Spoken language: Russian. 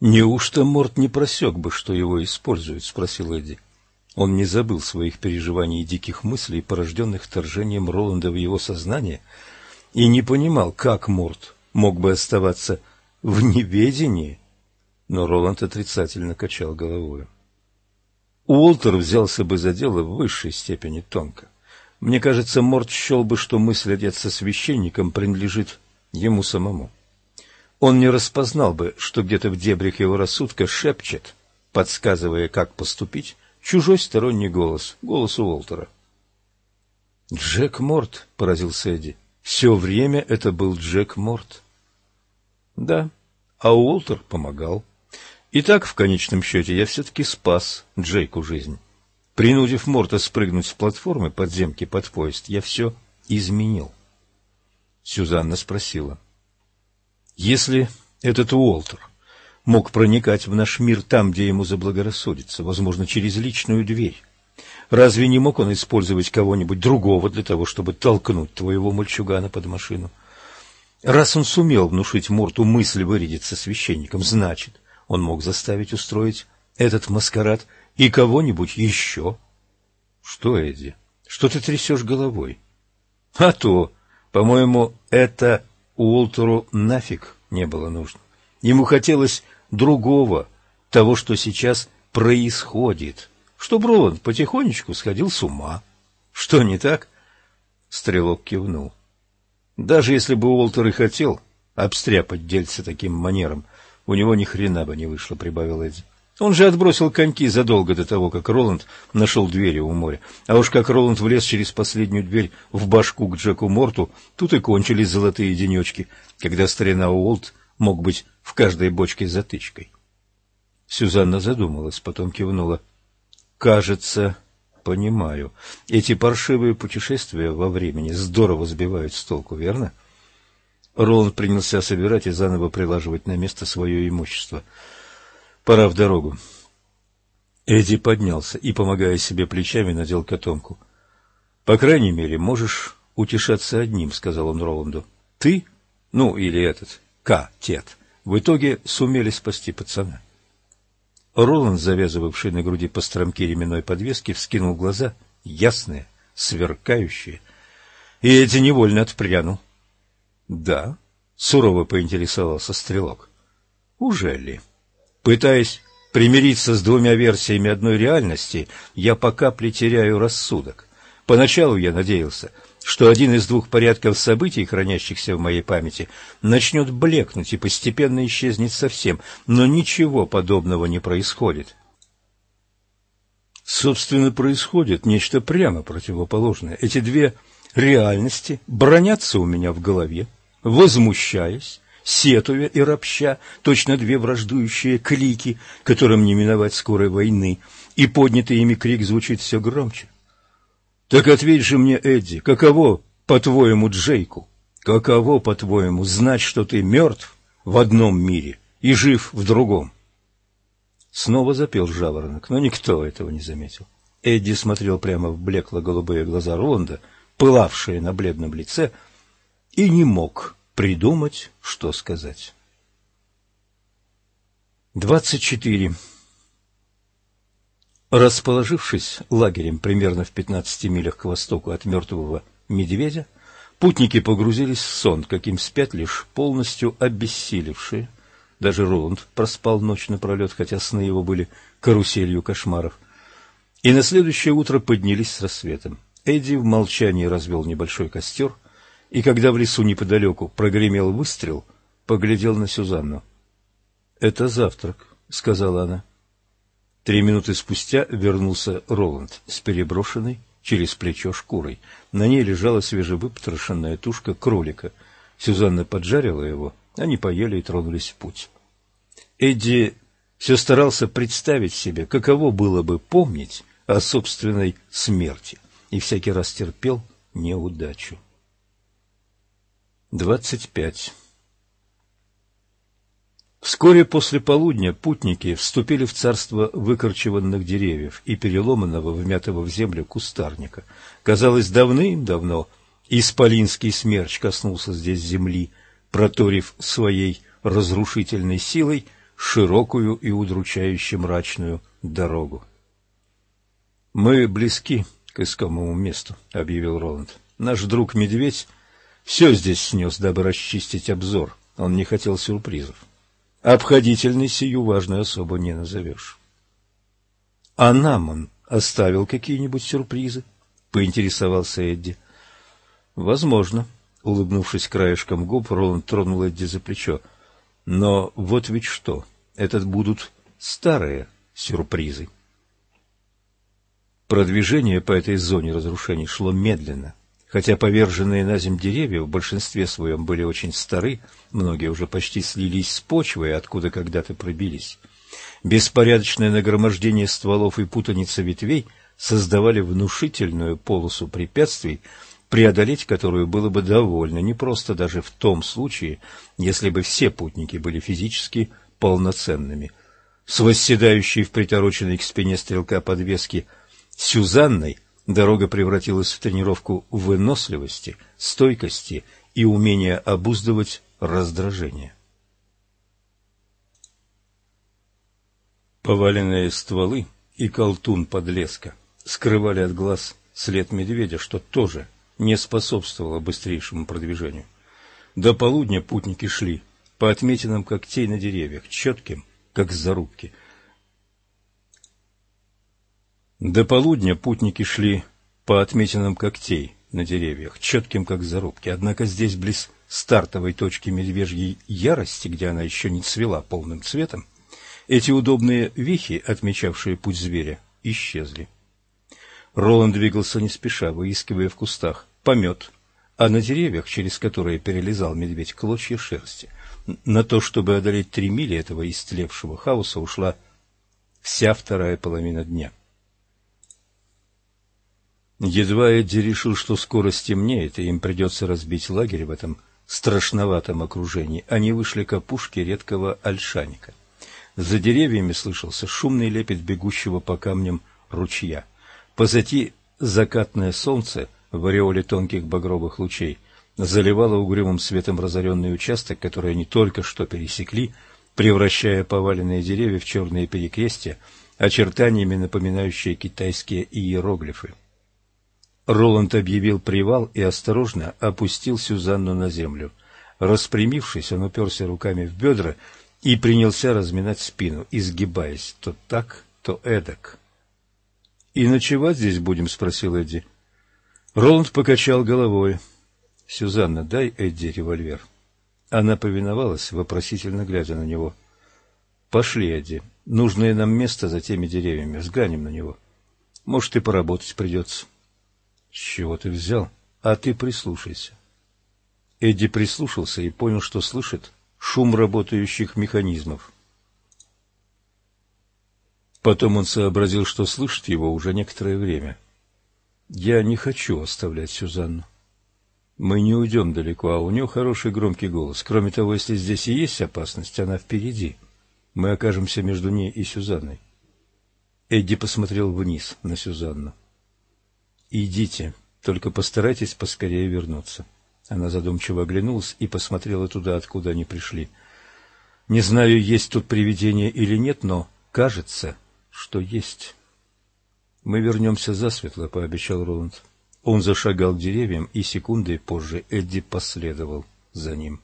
Неужто Морт не просек бы, что его используют? — спросил Эдди. Он не забыл своих переживаний и диких мыслей, порожденных вторжением Роланда в его сознание, и не понимал, как Морт мог бы оставаться в неведении. Но Роланд отрицательно качал головой. Уолтер взялся бы за дело в высшей степени тонко. Мне кажется, Морт счел бы, что мысль одеться священником принадлежит ему самому. Он не распознал бы, что где-то в дебрях его рассудка шепчет, подсказывая, как поступить, чужой сторонний голос, голос Уолтера. «Джек Морт», — поразился Эдди. «Все время это был Джек Морт». «Да, а Уолтер помогал». И так, в конечном счете, я все-таки спас Джейку жизнь. Принудив Морта спрыгнуть с платформы подземки под поезд, я все изменил. Сюзанна спросила. Если этот Уолтер мог проникать в наш мир там, где ему заблагорассудится, возможно, через личную дверь, разве не мог он использовать кого-нибудь другого для того, чтобы толкнуть твоего мальчугана под машину? Раз он сумел внушить Морту мысль вырядиться священником, значит, он мог заставить устроить этот маскарад и кого-нибудь еще. Что, Эдди, что ты трясешь головой? А то, по-моему, это Уолтеру нафиг не было нужно. Ему хотелось другого, того, что сейчас происходит, чтобы Роланд потихонечку сходил с ума. Что не так? Стрелок кивнул. Даже если бы Уолтер и хотел обстряпать дельце таким манером, у него ни хрена бы не вышло, прибавил Эдди. Он же отбросил коньки задолго до того, как Роланд нашел двери у моря. А уж как Роланд влез через последнюю дверь в башку к Джеку Морту, тут и кончились золотые денечки, когда старина Уолт мог быть в каждой бочке затычкой. Сюзанна задумалась, потом кивнула. «Кажется, понимаю. Эти паршивые путешествия во времени здорово сбивают с толку, верно?» Роланд принялся собирать и заново прилаживать на место свое имущество. «Пора в дорогу». Эдди поднялся и, помогая себе плечами, надел котомку. «По крайней мере, можешь утешаться одним», — сказал он Роланду. «Ты, ну или этот, К, Тет, в итоге сумели спасти пацана». Роланд, завязывавший на груди по стромке ременной подвески, вскинул глаза, ясные, сверкающие, и Эдди невольно отпрянул. Да, сурово поинтересовался стрелок. Уже ли? Пытаясь примириться с двумя версиями одной реальности, я по капле теряю рассудок. Поначалу я надеялся, что один из двух порядков событий, хранящихся в моей памяти, начнет блекнуть и постепенно исчезнет совсем, но ничего подобного не происходит. Собственно, происходит нечто прямо противоположное. Эти две реальности бронятся у меня в голове, возмущаясь, сетуя и ропща, точно две враждующие клики, которым не миновать скорой войны, и поднятый ими крик звучит все громче. Так ответь же мне, Эдди, каково, по-твоему, Джейку? Каково, по-твоему, знать, что ты мертв в одном мире и жив в другом? Снова запел жаворонок, но никто этого не заметил. Эдди смотрел прямо в блекло-голубые глаза Роланда, пылавшие на бледном лице, и не мог придумать, что сказать. Двадцать четыре. Расположившись лагерем примерно в пятнадцати милях к востоку от мертвого медведя, путники погрузились в сон, каким спят лишь полностью обессилевшие. Даже Роланд проспал ночь напролет, хотя сны его были каруселью кошмаров. И на следующее утро поднялись с рассветом. Эдди в молчании развел небольшой костер, и когда в лесу неподалеку прогремел выстрел, поглядел на Сюзанну. — Это завтрак, — сказала она. Три минуты спустя вернулся Роланд с переброшенной через плечо шкурой. На ней лежала свежевыпотрошенная тушка кролика. Сюзанна поджарила его, они поели и тронулись в путь. Эдди все старался представить себе, каково было бы помнить о собственной смерти и всякий раз терпел неудачу. Двадцать пять. Вскоре после полудня путники вступили в царство выкорчеванных деревьев и переломанного, вмятого в землю кустарника. Казалось, давным-давно исполинский смерч коснулся здесь земли, проторив своей разрушительной силой широкую и удручающе мрачную дорогу. «Мы близки к искомому месту», — объявил Роланд. «Наш друг Медведь все здесь снес, дабы расчистить обзор. Он не хотел сюрпризов. Обходительный сию важную особо не назовешь». «А нам он оставил какие-нибудь сюрпризы?» — поинтересовался Эдди. «Возможно», — улыбнувшись краешком губ, Роланд тронул Эдди за плечо. «Но вот ведь что, это будут старые сюрпризы». Продвижение по этой зоне разрушений шло медленно. Хотя поверженные на земь деревья в большинстве своем были очень стары, многие уже почти слились с почвой, откуда когда-то пробились. Беспорядочное нагромождение стволов и путаница ветвей создавали внушительную полосу препятствий, преодолеть которую было бы довольно непросто даже в том случае, если бы все путники были физически полноценными. С восседающей в притороченной к спине стрелка подвески Сюзанной дорога превратилась в тренировку выносливости, стойкости и умения обуздывать раздражение. Поваленные стволы и колтун подлеска скрывали от глаз след медведя, что тоже не способствовало быстрейшему продвижению. До полудня путники шли по отметинам когтей на деревьях, четким, как зарубки. До полудня путники шли по отметинам когтей на деревьях, четким, как зарубки. Однако здесь, близ стартовой точки медвежьей ярости, где она еще не цвела полным цветом, эти удобные вихи, отмечавшие путь зверя, исчезли. Роланд двигался не спеша, выискивая в кустах помет, а на деревьях, через которые перелезал медведь, клочья шерсти. На то, чтобы одолеть три мили этого истлевшего хаоса, ушла вся вторая половина дня. Едва Эдди решил, что скоро стемнеет, и им придется разбить лагерь в этом страшноватом окружении, они вышли к опушке редкого ольшаника — за деревьями слышался шумный лепет бегущего по камням ручья. Позади закатное солнце в ореоле тонких багровых лучей заливало угрюмым светом разоренный участок, который они только что пересекли, превращая поваленные деревья в черные перекрестия, очертаниями напоминающие китайские иероглифы. Роланд объявил привал и осторожно опустил Сюзанну на землю. Распрямившись, он уперся руками в бедра и принялся разминать спину, изгибаясь то так, то эдак. — И ночевать здесь будем? — спросил Эдди. Роланд покачал головой. — Сюзанна, дай Эдди револьвер. Она повиновалась, вопросительно глядя на него. — Пошли, Эдди. Нужное нам место за теми деревьями. Взглянем на него. Может, и поработать придется. — С чего ты взял? А ты прислушайся. Эдди прислушался и понял, что слышит шум работающих механизмов. Потом он сообразил, что слышит его уже некоторое время. «Я не хочу оставлять Сюзанну. Мы не уйдем далеко, а у нее хороший громкий голос. Кроме того, если здесь и есть опасность, она впереди. Мы окажемся между ней и Сюзанной». Эдди посмотрел вниз на Сюзанну. «Идите, только постарайтесь поскорее вернуться». Она задумчиво оглянулась и посмотрела туда, откуда они пришли. Не знаю, есть тут привидение или нет, но кажется, что есть. Мы вернемся засветло, пообещал Роланд. Он зашагал к деревьям, и секундой позже Эдди последовал за ним.